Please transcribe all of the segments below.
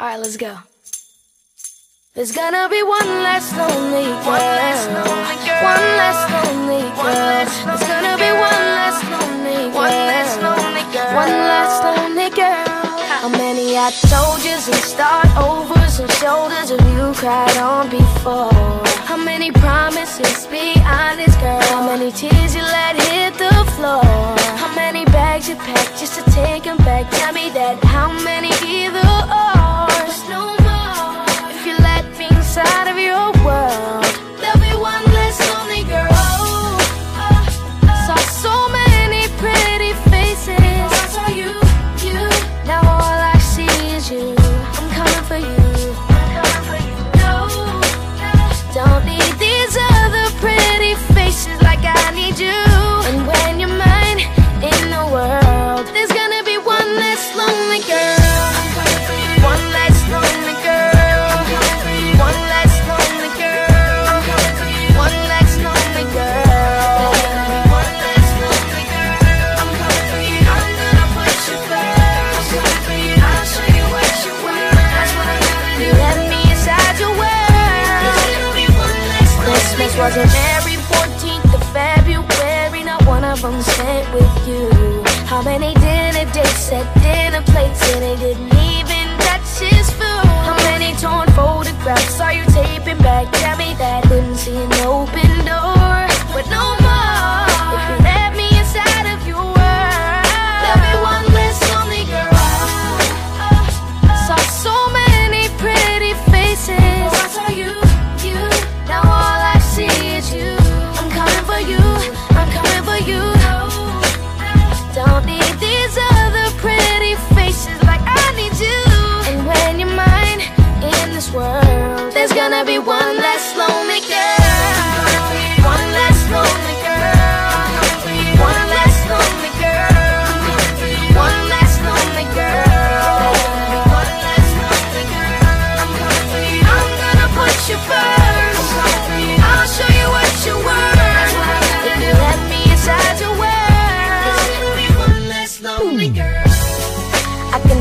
Alright, let's go. There's gonna be one less lonely girl. One less lonely girl. One less lonely girl. There's gonna be one less lonely girl. One less lonely girl. One less lonely girl. How many I told you and start over and shoulders of you cried on before? How many promises? Be honest, girl. How many tears you let hit the floor? How many bags you packed just to take 'em back? Tell me that. How many? Cause on every 14th of February, not one of them stayed with you. How many days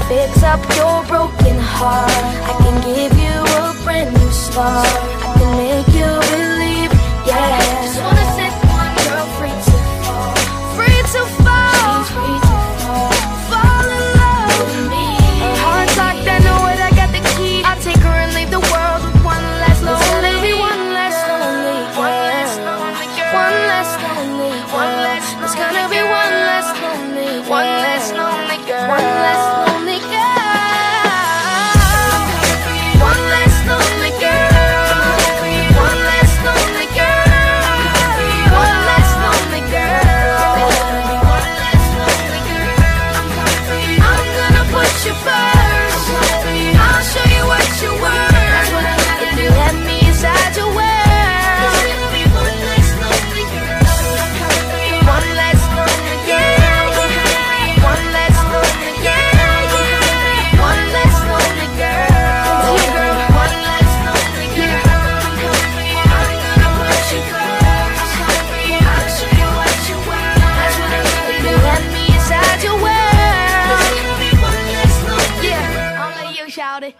fix up your broken heart. I can give you a brand new start. I can make you believe. your れ。